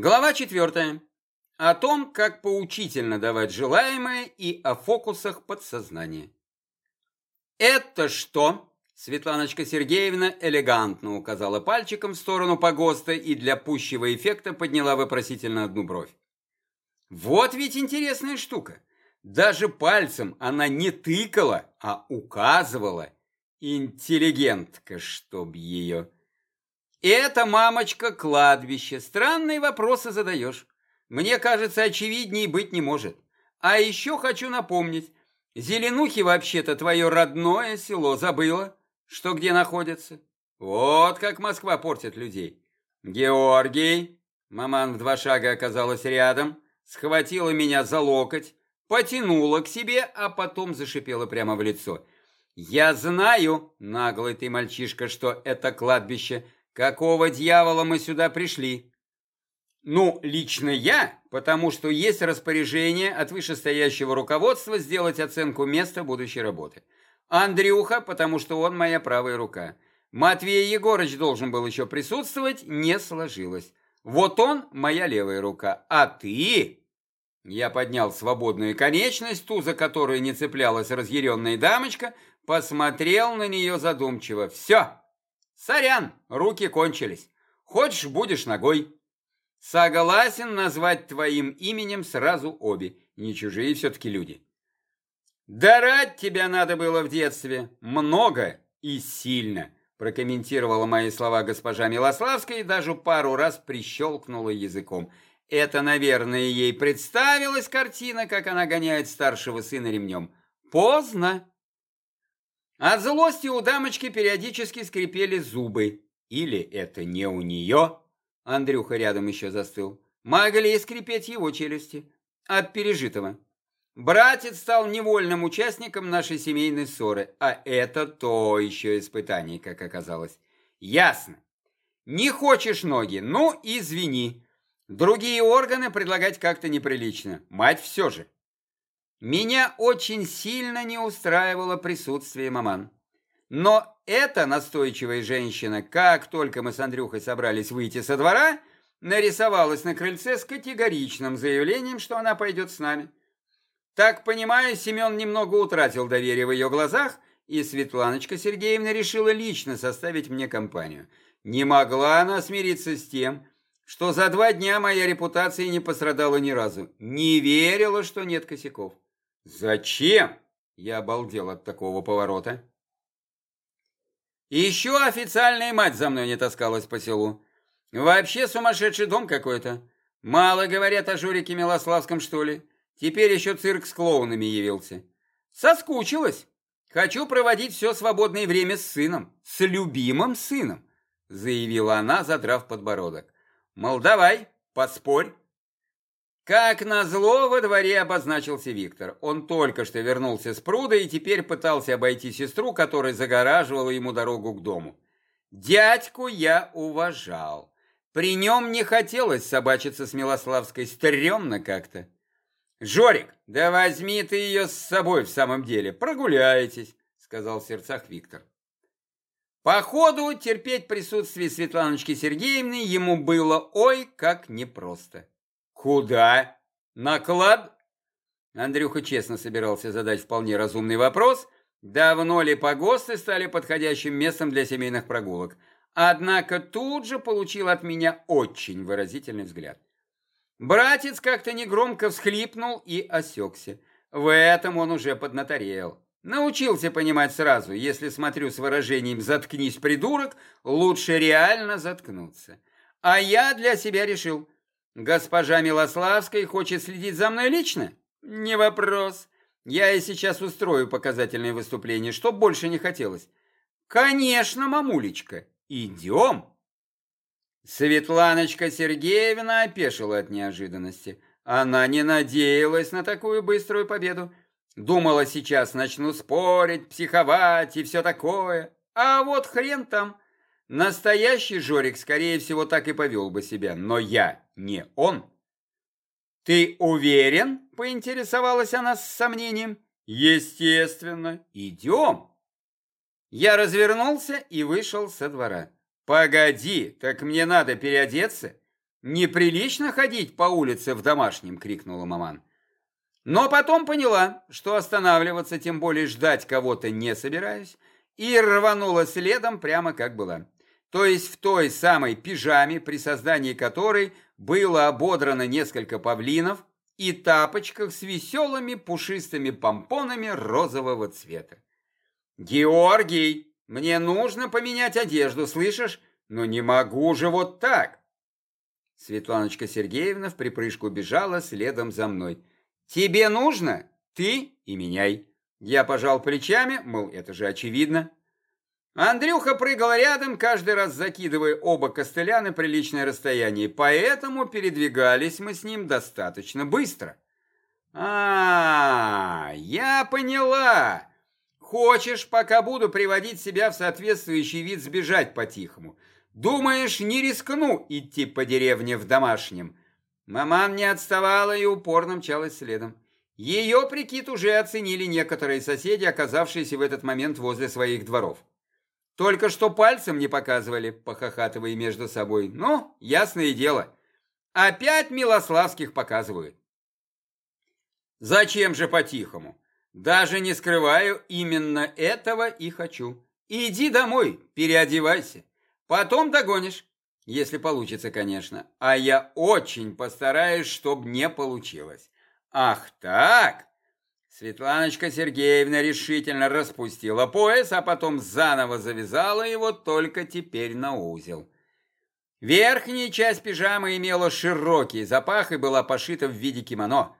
Глава четвертая. О том, как поучительно давать желаемое и о фокусах подсознания. «Это что?» Светланочка Сергеевна элегантно указала пальчиком в сторону погоста и для пущего эффекта подняла вопросительно одну бровь. «Вот ведь интересная штука. Даже пальцем она не тыкала, а указывала. Интеллигентка, чтоб ее...» «Это, мамочка, кладбище. Странные вопросы задаешь. Мне кажется, очевиднее быть не может. А еще хочу напомнить. Зеленухи вообще-то твое родное село забыла, что где находится. Вот как Москва портит людей. Георгий, маман в два шага оказалась рядом, схватила меня за локоть, потянула к себе, а потом зашипела прямо в лицо. «Я знаю, наглый ты мальчишка, что это кладбище. Какого дьявола мы сюда пришли? Ну, лично я, потому что есть распоряжение от вышестоящего руководства сделать оценку места будущей работы. Андрюха, потому что он моя правая рука. Матвей Егорыч должен был еще присутствовать, не сложилось. Вот он моя левая рука, а ты... Я поднял свободную конечность, ту, за которую не цеплялась разъяренная дамочка, посмотрел на нее задумчиво. Все, Сорян, руки кончились. Хочешь, будешь ногой. Согласен назвать твоим именем сразу обе. Не чужие все-таки люди. Дарать тебя надо было в детстве. Много и сильно. Прокомментировала мои слова госпожа Милославская и даже пару раз прищелкнула языком. Это, наверное, ей представилась картина, как она гоняет старшего сына ремнем. Поздно. От злости у дамочки периодически скрипели зубы. Или это не у нее? Андрюха рядом еще застыл. Могли скрипеть его челюсти. От пережитого. Братец стал невольным участником нашей семейной ссоры, а это то еще испытание, как оказалось. Ясно. Не хочешь ноги? Ну, извини. Другие органы предлагать как-то неприлично. Мать все же. Меня очень сильно не устраивало присутствие маман. Но эта настойчивая женщина, как только мы с Андрюхой собрались выйти со двора, нарисовалась на крыльце с категоричным заявлением, что она пойдет с нами. Так понимаю, Семен немного утратил доверие в ее глазах, и Светланочка Сергеевна решила лично составить мне компанию. Не могла она смириться с тем, что за два дня моя репутация не пострадала ни разу. Не верила, что нет косяков. «Зачем?» Я обалдел от такого поворота. еще официальная мать за мной не таскалась по селу. Вообще сумасшедший дом какой-то. Мало говорят о Журике Милославском, что ли. Теперь еще цирк с клоунами явился. Соскучилась. Хочу проводить все свободное время с сыном. С любимым сыном, заявила она, задрав подбородок. Мол, давай, поспорь. Как назло, во дворе обозначился Виктор. Он только что вернулся с пруда и теперь пытался обойти сестру, которая загораживала ему дорогу к дому. Дядьку я уважал. При нем не хотелось собачиться с Милославской, стрёмно как-то. «Жорик, да возьми ты ее с собой в самом деле, прогуляйтесь», сказал в сердцах Виктор. Походу, терпеть присутствие Светланочки Сергеевны ему было ой как непросто. «Куда? На клад?» Андрюха честно собирался задать вполне разумный вопрос, давно ли погосты стали подходящим местом для семейных прогулок. Однако тут же получил от меня очень выразительный взгляд. Братец как-то негромко всхлипнул и осекся. В этом он уже поднаторел. Научился понимать сразу, если смотрю с выражением «заткнись, придурок», лучше реально заткнуться. А я для себя решил – Госпожа Милославская хочет следить за мной лично? Не вопрос. Я и сейчас устрою показательное выступление, что больше не хотелось. Конечно, мамулечка, идем. Светланочка Сергеевна опешила от неожиданности. Она не надеялась на такую быструю победу. Думала, сейчас начну спорить, психовать и все такое. А вот хрен там. Настоящий Жорик, скорее всего, так и повел бы себя, но я не он. «Ты уверен?» – поинтересовалась она с сомнением. «Естественно. Идем». Я развернулся и вышел со двора. «Погоди, так мне надо переодеться. Неприлично ходить по улице в домашнем, крикнула маман. Но потом поняла, что останавливаться, тем более ждать кого-то не собираюсь, и рванула следом прямо как была. То есть в той самой пижаме, при создании которой было ободрано несколько павлинов, и тапочках с веселыми пушистыми помпонами розового цвета. «Георгий, мне нужно поменять одежду, слышишь? Но не могу же вот так!» Светланочка Сергеевна в припрыжку бежала следом за мной. «Тебе нужно? Ты и меняй!» Я пожал плечами, мол, это же очевидно. Андрюха прыгал рядом, каждый раз закидывая оба костыля на приличное расстояние, поэтому передвигались мы с ним достаточно быстро. А, -а, -а я поняла. Хочешь, пока буду приводить себя в соответствующий вид, сбежать по-тихому. Думаешь, не рискну идти по деревне в домашнем? Маман не отставала и упорно мчалась следом. Ее прикид уже оценили некоторые соседи, оказавшиеся в этот момент возле своих дворов. Только что пальцем не показывали, похохатывая между собой. Ну, ясное дело. Опять Милославских показывают. Зачем же по-тихому? Даже не скрываю, именно этого и хочу. Иди домой, переодевайся. Потом догонишь, если получится, конечно. А я очень постараюсь, чтобы не получилось. Ах так? Светланочка Сергеевна решительно распустила пояс, а потом заново завязала его только теперь на узел. Верхняя часть пижамы имела широкий запах и была пошита в виде кимоно.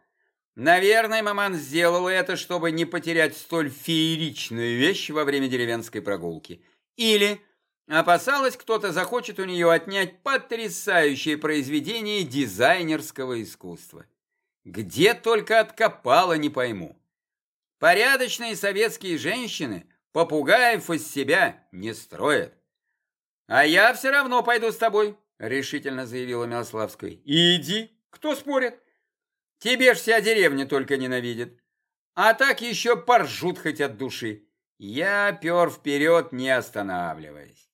Наверное, маман сделала это, чтобы не потерять столь фееричную вещь во время деревенской прогулки. Или опасалась, кто-то захочет у нее отнять потрясающее произведение дизайнерского искусства. Где только откопала, не пойму. Порядочные советские женщины попугаев из себя не строят. А я все равно пойду с тобой, решительно заявила Милославская. Иди, кто спорит? Тебе ж вся деревня только ненавидит. А так еще поржут хоть от души. Я пер вперед, не останавливаясь.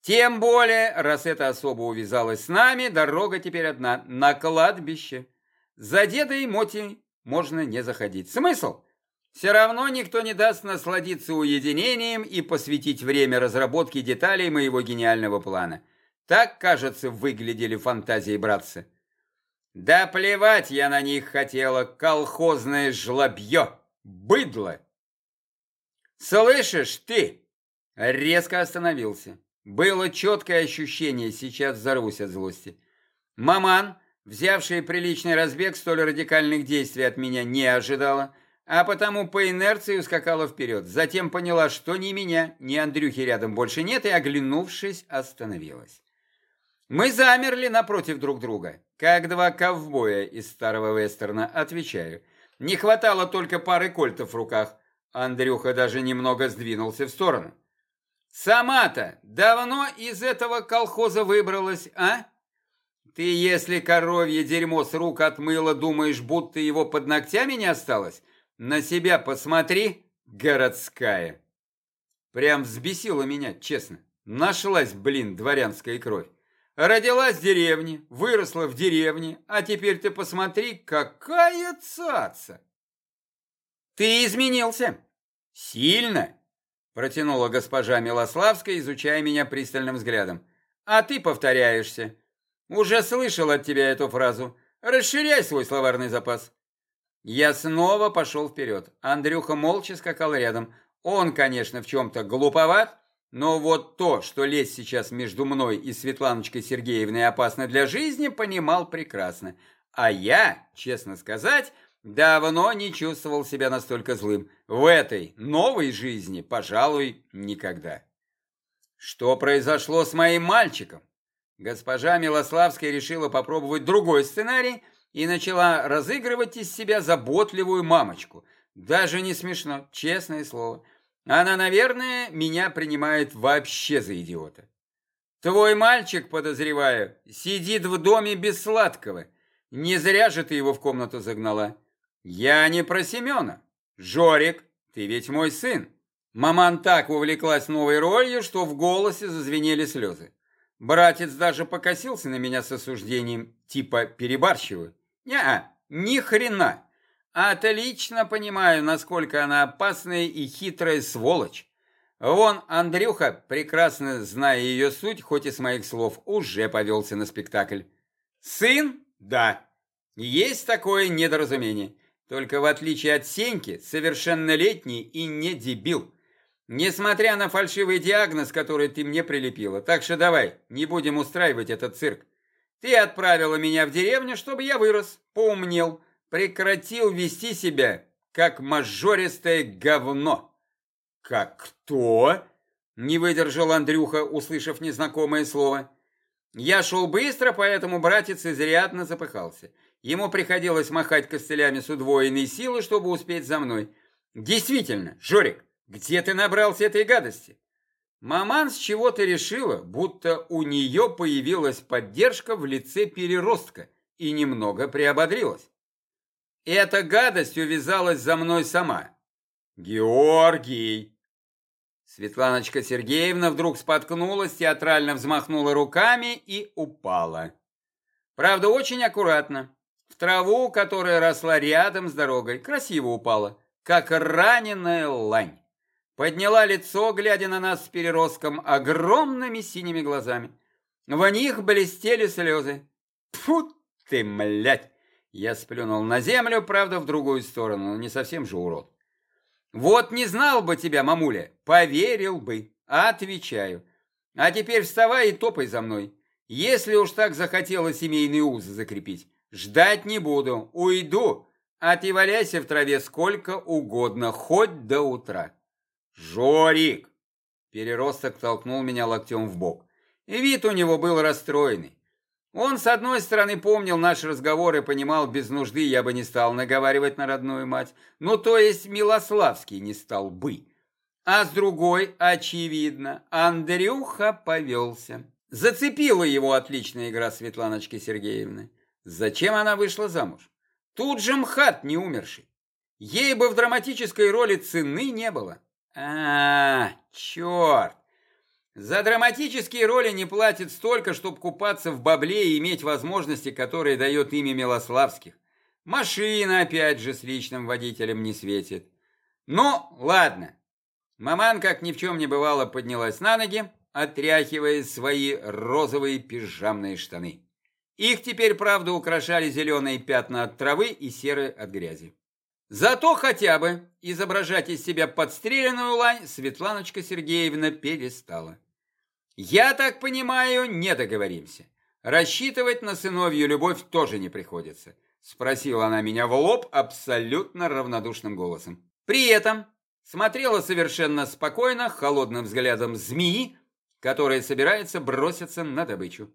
Тем более, раз эта особа увязалась с нами, дорога теперь одна, на кладбище. За деда и Моти можно не заходить. Смысл? Все равно никто не даст насладиться уединением и посвятить время разработке деталей моего гениального плана. Так, кажется, выглядели фантазии братца. Да плевать я на них хотела, колхозное жлобье, быдло. Слышишь ты? Резко остановился. Было четкое ощущение, сейчас взорвусь от злости. Маман, взявшая приличный разбег, столь радикальных действий от меня не ожидала, а потому по инерции ускакала вперед. Затем поняла, что ни меня, ни Андрюхи рядом больше нет, и, оглянувшись, остановилась. Мы замерли напротив друг друга, как два ковбоя из старого вестерна, отвечаю. Не хватало только пары кольтов в руках. Андрюха даже немного сдвинулся в сторону. «Сама-то давно из этого колхоза выбралась, а? Ты, если коровье дерьмо с рук отмыла, думаешь, будто его под ногтями не осталось? На себя посмотри, городская. Прям взбесила меня, честно. Нашлась, блин, дворянская кровь. Родилась в деревне, выросла в деревне, а теперь ты посмотри, какая цаца. Ты изменился. Сильно, протянула госпожа Милославская, изучая меня пристальным взглядом. А ты повторяешься. Уже слышал от тебя эту фразу. Расширяй свой словарный запас. Я снова пошел вперед. Андрюха молча скакал рядом. Он, конечно, в чем-то глуповат, но вот то, что лезть сейчас между мной и Светланочкой Сергеевной опасно для жизни, понимал прекрасно. А я, честно сказать, давно не чувствовал себя настолько злым. В этой новой жизни, пожалуй, никогда. Что произошло с моим мальчиком? Госпожа Милославская решила попробовать другой сценарий – и начала разыгрывать из себя заботливую мамочку. Даже не смешно, честное слово. Она, наверное, меня принимает вообще за идиота. Твой мальчик, подозреваю, сидит в доме без сладкого. Не зря же ты его в комнату загнала. Я не про Семена. Жорик, ты ведь мой сын. Маман так увлеклась новой ролью, что в голосе зазвенели слезы. Братец даже покосился на меня с осуждением, типа перебарщиваю. Не, ни хрена. Отлично понимаю, насколько она опасная и хитрая сволочь. Вон Андрюха, прекрасно зная ее суть, хоть и с моих слов, уже повелся на спектакль. Сын? Да. Есть такое недоразумение. Только в отличие от Сеньки, совершеннолетний и не дебил. Несмотря на фальшивый диагноз, который ты мне прилепила. Так что давай, не будем устраивать этот цирк. Ты отправила меня в деревню, чтобы я вырос, поумнел, прекратил вести себя, как мажористое говно. Как кто? Не выдержал Андрюха, услышав незнакомое слово. Я шел быстро, поэтому братец изрядно запыхался. Ему приходилось махать костылями с удвоенной силой, чтобы успеть за мной. Действительно, Жорик, где ты набрался этой гадости? Маман с чего-то решила, будто у нее появилась поддержка в лице переростка и немного приободрилась. Эта гадость увязалась за мной сама. Георгий! Светланочка Сергеевна вдруг споткнулась, театрально взмахнула руками и упала. Правда, очень аккуратно. В траву, которая росла рядом с дорогой, красиво упала, как раненая лань. Подняла лицо, глядя на нас с переростком огромными синими глазами. В них блестели слезы. Фу ты, млядь! Я сплюнул на землю, правда, в другую сторону, но не совсем же урод. Вот не знал бы тебя, мамуля, поверил бы. Отвечаю. А теперь вставай и топай за мной. Если уж так захотела семейные узы закрепить, ждать не буду, уйду, а ты валяйся в траве сколько угодно, хоть до утра. Жорик! Переросток толкнул меня локтем в бок. И вид у него был расстроенный. Он, с одной стороны, помнил наш разговор и понимал, без нужды я бы не стал наговаривать на родную мать. Ну, то есть Милославский не стал бы. А с другой, очевидно, Андрюха повелся. Зацепила его отличная игра Светланочки Сергеевны. Зачем она вышла замуж? Тут же МХАТ не умерший. Ей бы в драматической роли цены не было. А, черт! За драматические роли не платят столько, чтобы купаться в бабле и иметь возможности, которые дает имя Милославских. Машина, опять же, с личным водителем не светит. Ну, ладно. Маман, как ни в чем не бывало, поднялась на ноги, отряхивая свои розовые пижамные штаны. Их теперь, правда, украшали зеленые пятна от травы и серые от грязи. Зато хотя бы изображать из себя подстреленную лань Светланочка Сергеевна перестала. Я так понимаю, не договоримся. Рассчитывать на сыновью любовь тоже не приходится. Спросила она меня в лоб абсолютно равнодушным голосом. При этом смотрела совершенно спокойно, холодным взглядом змеи, которая собирается броситься на добычу.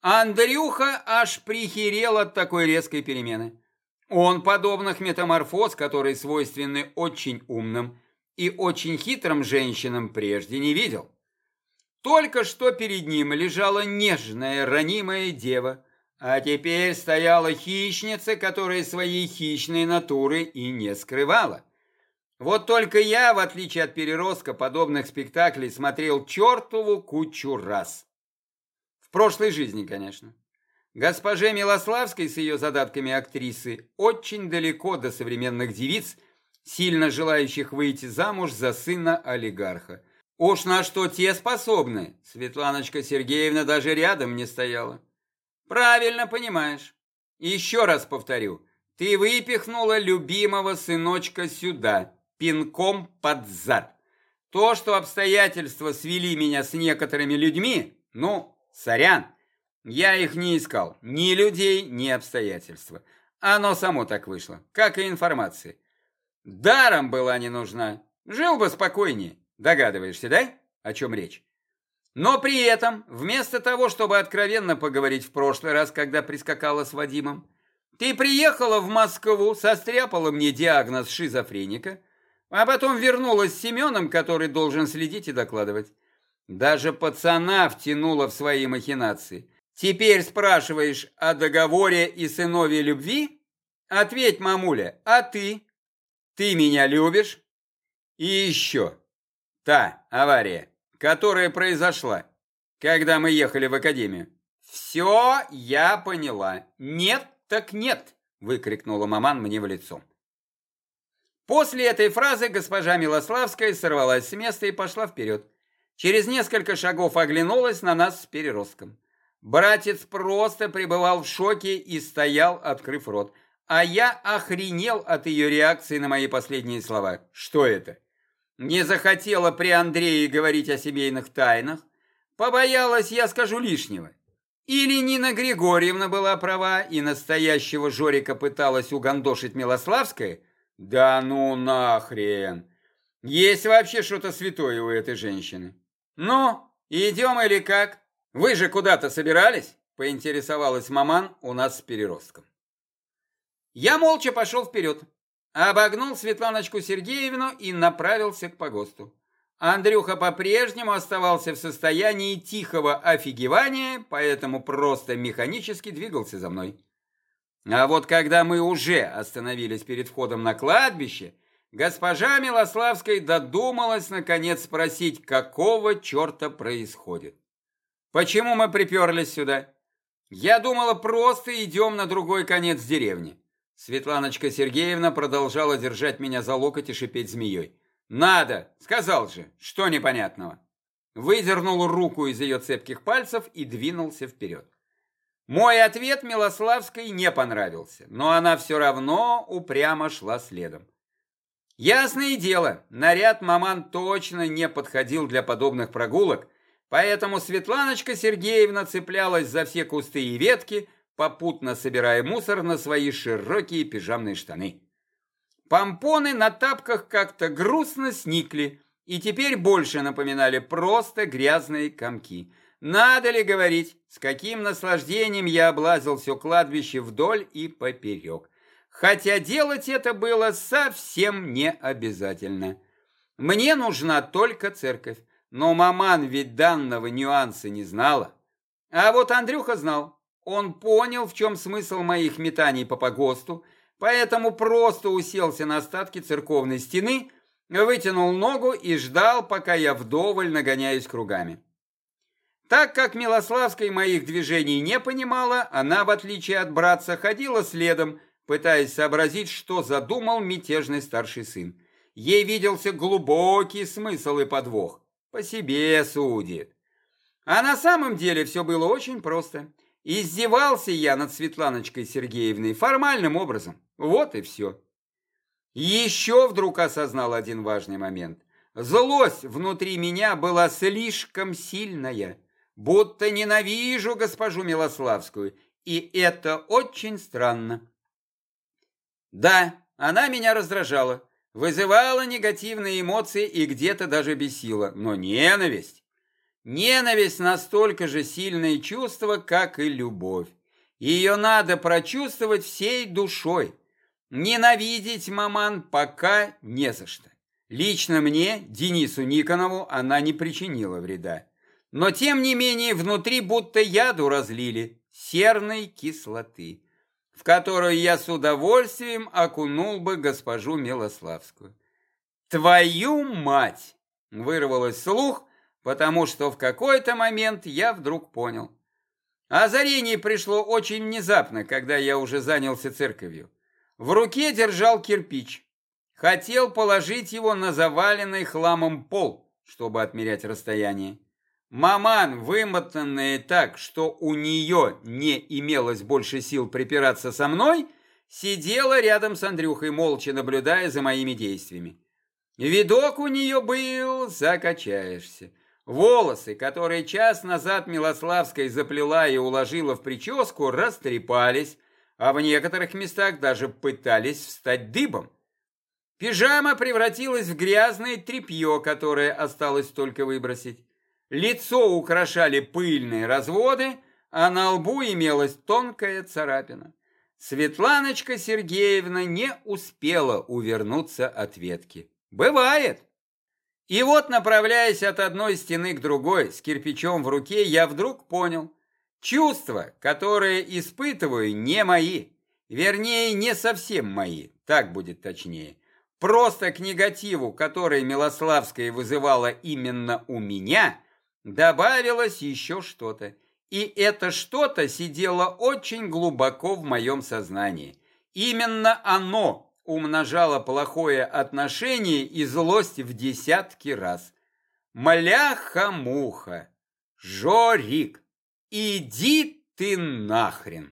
Андрюха аж прихерел от такой резкой перемены. Он подобных метаморфоз, которые свойственны очень умным и очень хитрым женщинам, прежде не видел. Только что перед ним лежала нежная, ранимая дева, а теперь стояла хищница, которая своей хищной натуры и не скрывала. Вот только я, в отличие от переростка подобных спектаклей, смотрел чертову кучу раз. В прошлой жизни, конечно. Госпоже Милославской с ее задатками актрисы очень далеко до современных девиц, сильно желающих выйти замуж за сына олигарха. Уж на что те способны, Светланочка Сергеевна даже рядом не стояла. Правильно понимаешь. Еще раз повторю, ты выпихнула любимого сыночка сюда, пинком под зад. То, что обстоятельства свели меня с некоторыми людьми, ну, сорян, я их не искал, ни людей, ни обстоятельства. Оно само так вышло, как и информация. Даром была не нужна, жил бы спокойнее. Догадываешься, да, о чем речь? Но при этом, вместо того, чтобы откровенно поговорить в прошлый раз, когда прискакала с Вадимом, ты приехала в Москву, состряпала мне диагноз шизофреника, а потом вернулась с Семеном, который должен следить и докладывать. Даже пацана втянула в свои махинации. Теперь спрашиваешь о договоре и сынове любви? Ответь, мамуля, а ты? Ты меня любишь? И еще. Та авария, которая произошла. когда мы ехали в академию. Все я поняла. Нет так нет, выкрикнула маман мне в лицо. После этой фразы госпожа Милославская сорвалась с места и пошла вперед. Через несколько шагов оглянулась на нас с переростком. Братец просто пребывал в шоке и стоял, открыв рот. А я охренел от ее реакции на мои последние слова. Что это? Не захотела при Андрее говорить о семейных тайнах? Побоялась, я скажу лишнего. Или Нина Григорьевна была права и настоящего Жорика пыталась угандошить Милославская? Да ну нахрен! Есть вообще что-то святое у этой женщины. Ну, идем или как? Вы же куда-то собирались? Поинтересовалась маман у нас с переростком. Я молча пошел вперед, обогнул Светланочку Сергеевну и направился к погосту. Андрюха по-прежнему оставался в состоянии тихого офигевания, поэтому просто механически двигался за мной. А вот когда мы уже остановились перед входом на кладбище, госпожа Милославская додумалась наконец спросить, какого черта происходит. Почему мы приперлись сюда? Я думала, просто идем на другой конец деревни. Светланочка Сергеевна продолжала держать меня за локоть и шипеть змеей. «Надо!» — сказал же. «Что непонятного?» Выдернул руку из ее цепких пальцев и двинулся вперед. Мой ответ Милославской не понравился, но она все равно упрямо шла следом. Ясное дело, наряд маман точно не подходил для подобных прогулок, поэтому Светланочка Сергеевна цеплялась за все кусты и ветки, попутно собирая мусор на свои широкие пижамные штаны. Помпоны на тапках как-то грустно сникли и теперь больше напоминали просто грязные комки – надо ли говорить, с каким наслаждением я облазил все кладбище вдоль и поперек. Хотя делать это было совсем не обязательно. Мне нужна только церковь, но маман ведь данного нюанса не знала. А вот Андрюха знал. Он понял, в чем смысл моих метаний по погосту, поэтому просто уселся на остатки церковной стены, вытянул ногу и ждал, пока я вдоволь нагоняюсь кругами. Так как Милославская моих движений не понимала, она, в отличие от братца, ходила следом, пытаясь сообразить, что задумал мятежный старший сын. Ей виделся глубокий смысл и подвох. По себе судит. А на самом деле все было очень просто. Издевался я над Светланочкой Сергеевной формальным образом. Вот и все. Еще вдруг осознал один важный момент. Злость внутри меня была слишком сильная будто ненавижу госпожу Милославскую, и это очень странно. Да, она меня раздражала, вызывала негативные эмоции и где-то даже бесила, но ненависть... Ненависть настолько же сильное чувство, как и любовь. Ее надо прочувствовать всей душой. Ненавидеть маман пока не за что. Лично мне, Денису Никонову, она не причинила вреда. Но тем не менее внутри будто яду разлили, серной кислоты, в которую я с удовольствием окунул бы госпожу Милославскую. «Твою мать!» — вырвалось слух, потому что в какой-то момент я вдруг понял. Озарение пришло очень внезапно, когда я уже занялся церковью. В руке держал кирпич. Хотел положить его на заваленный хламом пол, чтобы отмерять расстояние. Маман, вымотанная так, что у нее не имелось больше сил припираться со мной, сидела рядом с Андрюхой, молча наблюдая за моими действиями. Видок у нее был, закачаешься. Волосы, которые час назад Милославская заплела и уложила в прическу, растрепались, а в некоторых местах даже пытались встать дыбом. Пижама превратилась в грязное тряпье, которое осталось только выбросить. Лицо украшали пыльные разводы, а на лбу имелась тонкая царапина. Светланочка Сергеевна не успела увернуться от ветки. Бывает. И вот, направляясь от одной стены к другой, с кирпичом в руке, я вдруг понял. Чувства, которые испытываю, не мои. Вернее, не совсем мои, так будет точнее. Просто к негативу, который Милославская вызывала именно у меня – добавилось еще что-то. И это что-то сидело очень глубоко в моем сознании. Именно оно умножало плохое отношение и злость в десятки раз. Мляха-муха, Жорик, иди ты нахрен!